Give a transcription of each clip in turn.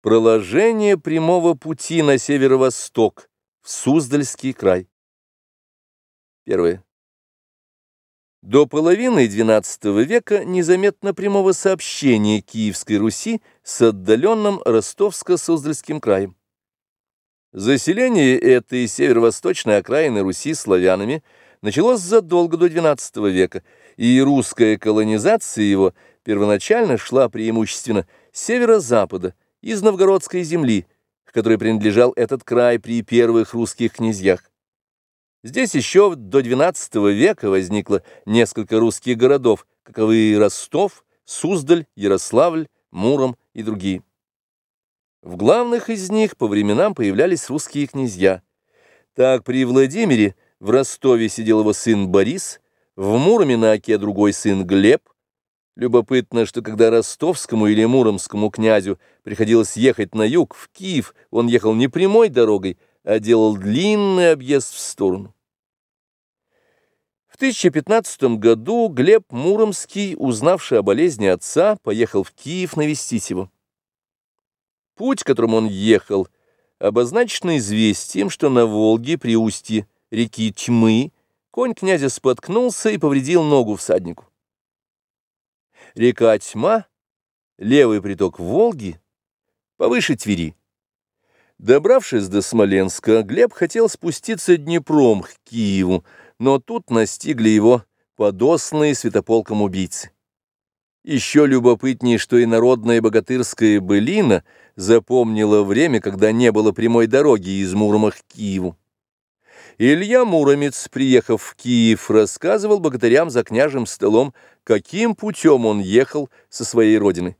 Проложение прямого пути на северо-восток, в Суздальский край. Первое. До половины XII века незаметно прямого сообщения Киевской Руси с отдаленным Ростовско-Суздальским краем. Заселение этой северо-восточной окраины Руси славянами началось задолго до XII века, и русская колонизация его первоначально шла преимущественно с северо-запада, из новгородской земли, к которой принадлежал этот край при первых русских князьях. Здесь еще до XII века возникло несколько русских городов, каковы Ростов, Суздаль, Ярославль, Муром и другие. В главных из них по временам появлялись русские князья. Так при Владимире в Ростове сидел его сын Борис, в Муроме на Оке другой сын Глеб, Любопытно, что когда ростовскому или муромскому князю приходилось ехать на юг, в Киев, он ехал не прямой дорогой, а делал длинный объезд в сторону. В 1015 году Глеб Муромский, узнавший о болезни отца, поехал в Киев навестить его. Путь, которым он ехал, обозначен известием, что на Волге при устье реки Тьмы конь князя споткнулся и повредил ногу всаднику. Река Тьма, левый приток Волги, повыше Твери. Добравшись до Смоленска, Глеб хотел спуститься Днепром к Киеву, но тут настигли его подосланные святополком убийцы. Еще любопытнее, что и народная богатырская былина запомнила время, когда не было прямой дороги из Мурома к Киеву. Илья Муромец, приехав в Киев, рассказывал богатырям за княжим столом, каким путем он ехал со своей родины.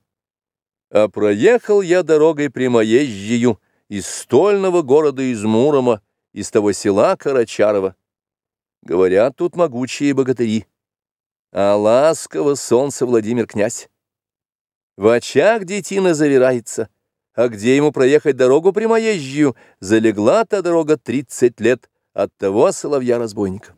А проехал я дорогой прямоезжию из стольного города из Мурома, из того села Карачарова. Говорят тут могучие богатыри. А ласково солнце Владимир князь. В очах детина завирается, а где ему проехать дорогу прямоезжию, залегла та дорога тридцать лет, от того соловья-разбойника.